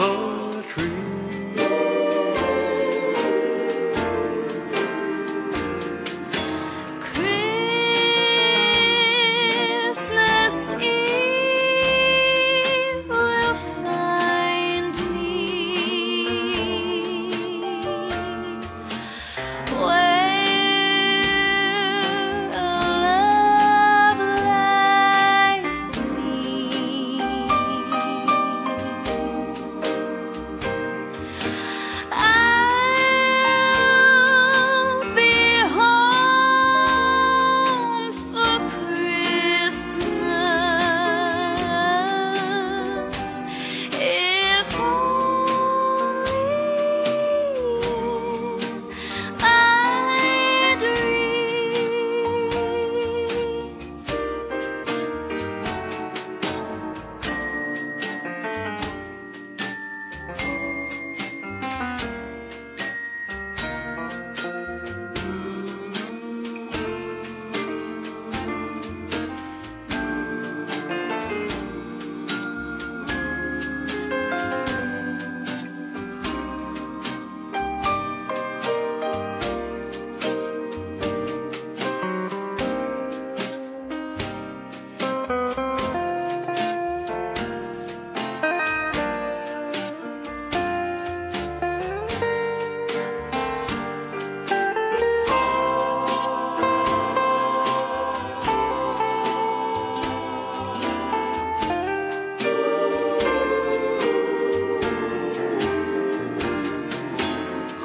trouble.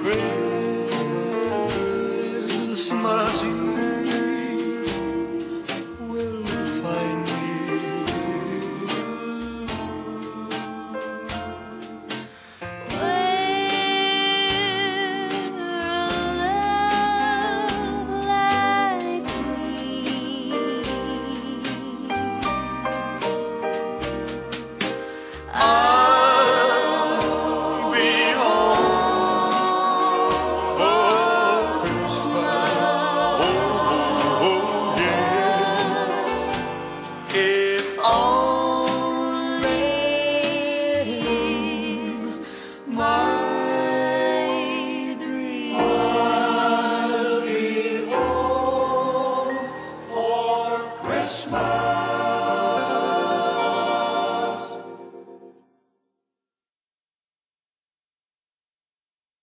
bring